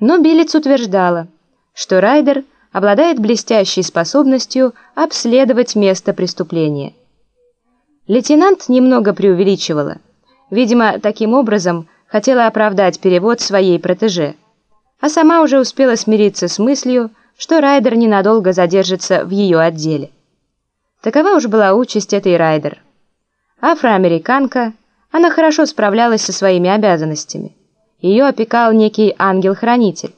Но Билец утверждала, что Райдер обладает блестящей способностью обследовать место преступления. Лейтенант немного преувеличивала. Видимо, таким образом хотела оправдать перевод своей протеже, а сама уже успела смириться с мыслью, что Райдер ненадолго задержится в ее отделе. Такова уж была участь этой Райдер. Афроамериканка, она хорошо справлялась со своими обязанностями. Ее опекал некий ангел-хранитель,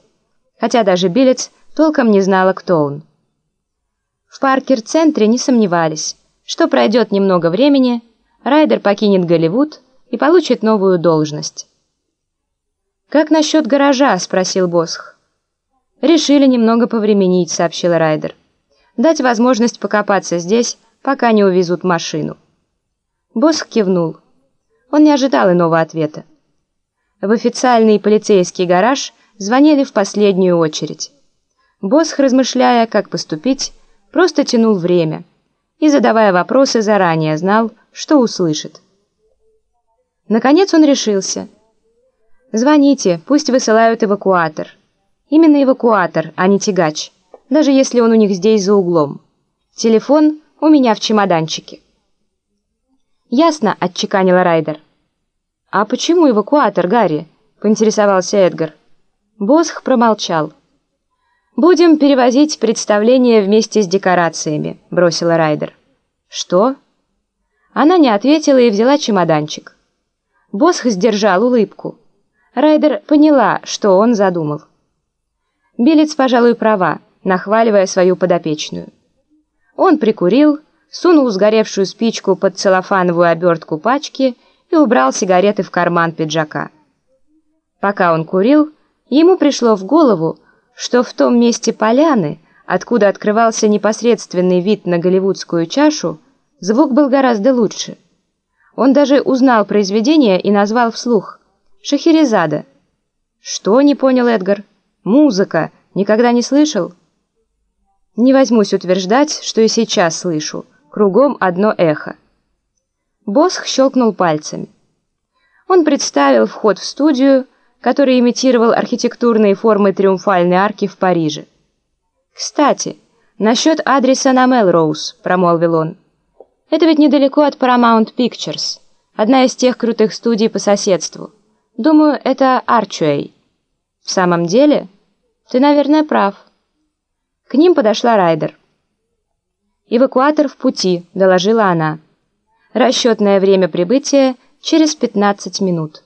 хотя даже Билец толком не знала, кто он. В Паркер-центре не сомневались, что пройдет немного времени, Райдер покинет Голливуд и получит новую должность. «Как насчет гаража?» — спросил Босх. «Решили немного повременить», — сообщил Райдер. «Дать возможность покопаться здесь, пока не увезут машину». Босх кивнул. Он не ожидал иного ответа. В официальный полицейский гараж звонили в последнюю очередь. Босх, размышляя, как поступить, просто тянул время и, задавая вопросы, заранее знал, что услышит. Наконец он решился. «Звоните, пусть высылают эвакуатор. Именно эвакуатор, а не тягач, даже если он у них здесь за углом. Телефон у меня в чемоданчике». «Ясно», — отчеканила Райдер. «А почему эвакуатор, Гарри?» — поинтересовался Эдгар. Босх промолчал. «Будем перевозить представление вместе с декорациями», — бросила Райдер. «Что?» Она не ответила и взяла чемоданчик. Босх сдержал улыбку. Райдер поняла, что он задумал. Билец, пожалуй, права, нахваливая свою подопечную. Он прикурил, сунул сгоревшую спичку под целлофановую обертку пачки и убрал сигареты в карман пиджака. Пока он курил, ему пришло в голову, что в том месте поляны, откуда открывался непосредственный вид на голливудскую чашу, звук был гораздо лучше. Он даже узнал произведение и назвал вслух «Шахерезада». «Что?» — не понял Эдгар. «Музыка. Никогда не слышал?» «Не возьмусь утверждать, что и сейчас слышу. Кругом одно эхо». Босх щелкнул пальцами. Он представил вход в студию, который имитировал архитектурные формы триумфальной арки в Париже. «Кстати, насчет адреса на Мелроуз», — промолвил он. «Это ведь недалеко от Paramount Pictures, одна из тех крутых студий по соседству. Думаю, это Арчуэй». «В самом деле? Ты, наверное, прав». К ним подошла Райдер. «Эвакуатор в пути», — доложила она. Расчетное время прибытия через 15 минут.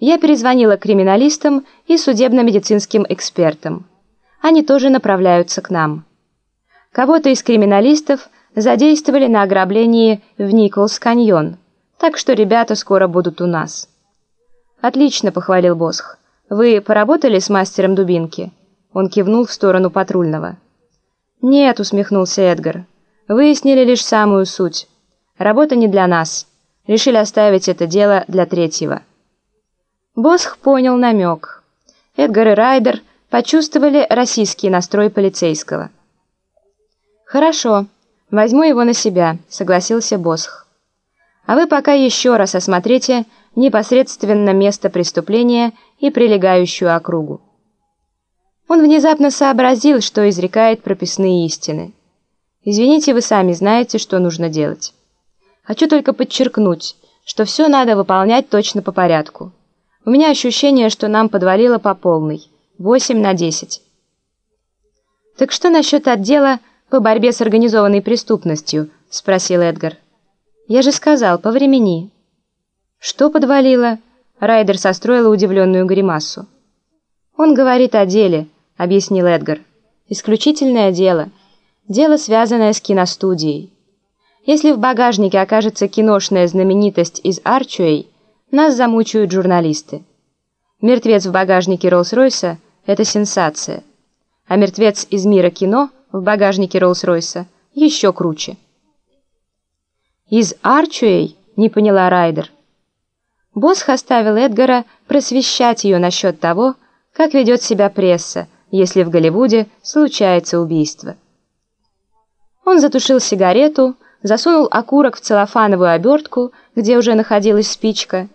Я перезвонила криминалистам и судебно-медицинским экспертам. Они тоже направляются к нам. Кого-то из криминалистов задействовали на ограблении в Николс-каньон, так что ребята скоро будут у нас. «Отлично», — похвалил Босх. «Вы поработали с мастером дубинки?» Он кивнул в сторону патрульного. «Нет», — усмехнулся Эдгар. «Выяснили лишь самую суть». Работа не для нас. Решили оставить это дело для третьего. Босх понял намек. Эдгар и Райдер почувствовали российский настрой полицейского. «Хорошо, возьму его на себя», — согласился Босх. «А вы пока еще раз осмотрите непосредственно место преступления и прилегающую округу». Он внезапно сообразил, что изрекает прописные истины. «Извините, вы сами знаете, что нужно делать». Хочу только подчеркнуть, что все надо выполнять точно по порядку. У меня ощущение, что нам подвалило по полной. 8 на 10. «Так что насчет отдела по борьбе с организованной преступностью?» — спросил Эдгар. «Я же сказал, по времени». «Что подвалило?» — Райдер состроила удивленную гримасу. «Он говорит о деле», — объяснил Эдгар. «Исключительное дело. Дело, связанное с киностудией». Если в багажнике окажется киношная знаменитость из Арчуэй, нас замучают журналисты. Мертвец в багажнике Роллс-Ройса – это сенсация. А мертвец из мира кино в багажнике Роллс-Ройса еще круче. «Из Арчуэй?» – не поняла Райдер. Босх оставил Эдгара просвещать ее насчет того, как ведет себя пресса, если в Голливуде случается убийство. Он затушил сигарету, засунул окурок в целлофановую обертку, где уже находилась спичка,